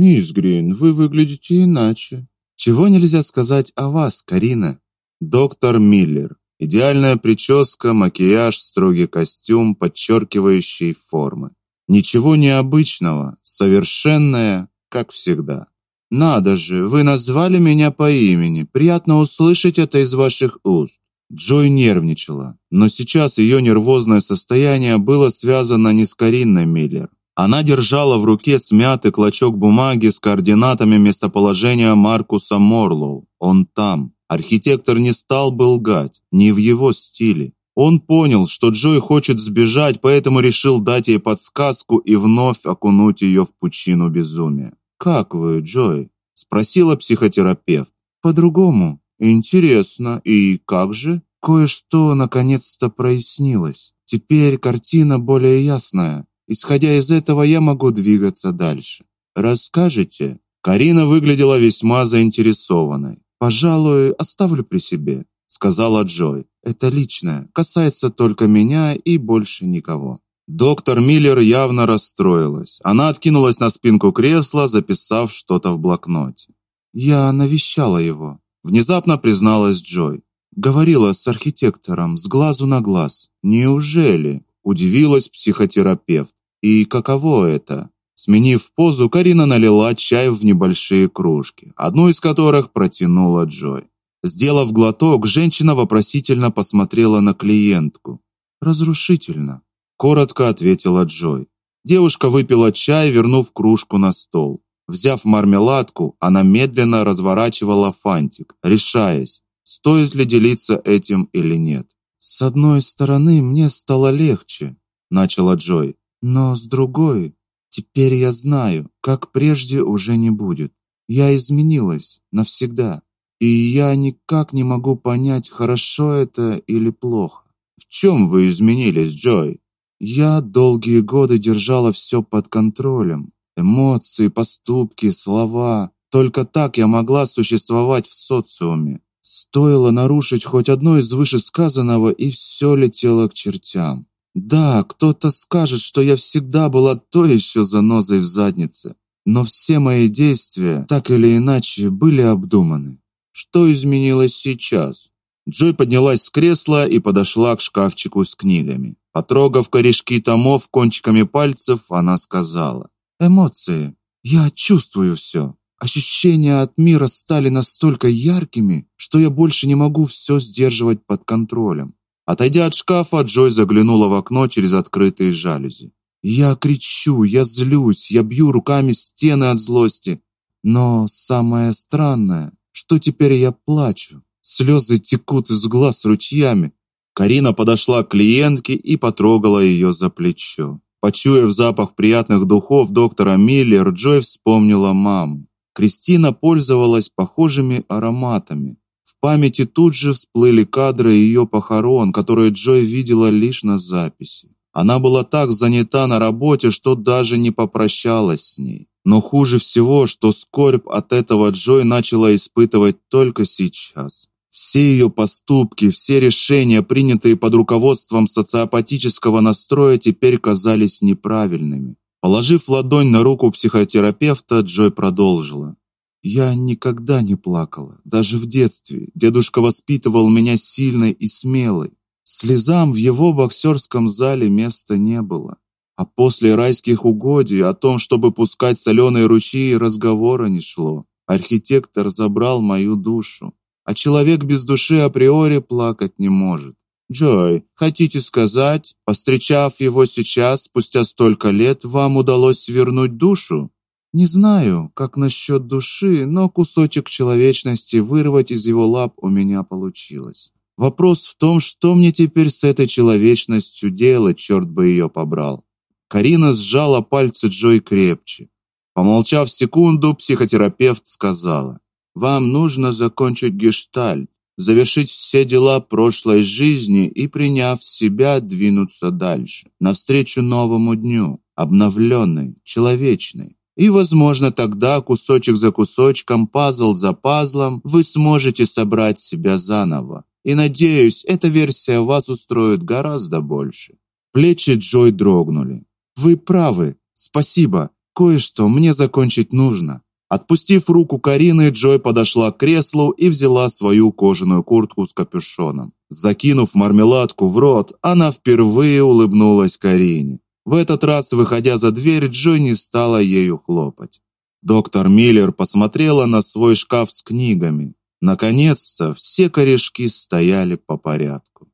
Мисс Грин, вы выглядите иначе. Чего нельзя сказать о вас, Карина? Доктор Миллер. Идеальная прическа, макияж, строгий костюм, подчеркивающий формы. Ничего необычного, совершенная, как всегда. Надо же, вы назвали меня по имени. Приятно услышать это из ваших уст. Джой нервничала, но сейчас ее нервозное состояние было связано не с Кариной Миллер. Она держала в руке смятый клочок бумаги с координатами местоположения Маркуса Морлоу. Он там. Архитектор не стал бы лгать, не в его стиле. Он понял, что Джой хочет сбежать, поэтому решил дать ей подсказку и вновь окунуть ее в пучину безумия. Как вы, Джой? спросила психотерапевт. По-другому. Интересно. И как же? Кое-что наконец-то прояснилось. Теперь картина более ясная. Исходя из этого, я могу двигаться дальше. Расскажете? Карина выглядела весьма заинтересованной. Пожалуй, оставлю при себе сказала Джой. Это личное, касается только меня и больше никого. Доктор Миллер явно расстроилась. Она откинулась на спинку кресла, записав что-то в блокноте. Я навещала его, внезапно призналась Джой. Говорила с архитектором с глазу на глаз. Неужели? удивилась психотерапевт. И каково это? Сменив позу, Карина налила чай в небольшие кружки, одну из которых протянула Джой. Сделав глоток, женщина вопросительно посмотрела на клиентку. Разрушительно, коротко ответила Джой. Девушка выпила чай, вернув кружку на стол. Взяв мармеладку, она медленно разворачивала фантик, решаясь, стоит ли делиться этим или нет. С одной стороны, мне стало легче, начала Джой. Но с другой, теперь я знаю, как прежде уже не будет. Я изменилась навсегда. И я никак не могу понять, хорошо это или плохо. В чем вы изменились, Джой? Я долгие годы держала все под контролем. Эмоции, поступки, слова. Только так я могла существовать в социуме. Стоило нарушить хоть одно из вышесказанного, и все летело к чертям. Да, кто-то скажет, что я всегда была то еще занозой в заднице, но все мои действия так или иначе были обдуманы. Что изменилось сейчас? Джой поднялась с кресла и подошла к шкафчику с книгами. Потрогав корешки томов кончиками пальцев, она сказала: "Эмоции. Я чувствую все. Ощущения от мира стали настолько яркими, что я больше не могу все сдерживать под контролем". Отойдя от шкафа, Джой заглянула в окно через открытые жалюзи. Я кричу, я злюсь, я бью руками стены от злости, но самое странное, что теперь я плачу. Слезы текут из глаз ручьями. Карина подошла к клиентке и потрогала ее за плечо. Почуяв запах приятных духов доктора Миллер, Джой вспомнила маму. Кристина пользовалась похожими ароматами. В памяти тут же всплыли кадры ее похорон, которые Джой видела лишь на записи. Она была так занята на работе, что даже не попрощалась с ней. Но хуже всего, что скорбь от этого Джой начала испытывать только сейчас. Все ее поступки, все решения, принятые под руководством социопатического настроя, теперь казались неправильными. Положив ладонь на руку психотерапевта, Джой продолжила: "Я никогда не плакала, даже в детстве. Дедушка воспитывал меня сильной и смелой. Слезам в его боксерском зале места не было. А после райских угодий о том, чтобы пускать соленые ручьи, разговора не шло. Архитектор забрал мою душу, а человек без души априори плакать не может. Джой, хотите сказать, встречав его сейчас, спустя столько лет, вам удалось вернуть душу? Не знаю, как насчет души, но кусочек человечности вырвать из его лап у меня получилось. Вопрос в том, что мне теперь с этой человечностью делать, черт бы ее побрал. Карина сжала пальцы Джой крепче. Помолчав секунду, психотерапевт сказала: "Вам нужно закончить гештальт, завершить все дела прошлой жизни и приняв себя, двинуться дальше, навстречу новому дню, обновленной, человечной. И, возможно, тогда кусочек за кусочком, пазл за пазлом вы сможете собрать себя заново. И надеюсь, эта версия вас устроит гораздо больше". Плечи Джой дрогнули. Вы правы. Спасибо. кое-что мне закончить нужно. Отпустив руку Карины, Джой подошла к креслу и взяла свою кожаную куртку с капюшоном. Закинув мармеладку в рот, она впервые улыбнулась Карине. В этот раз, выходя за дверь, Джой не стала ею хлопать. Доктор Миллер посмотрела на свой шкаф с книгами. Наконец-то все корешки стояли по порядку.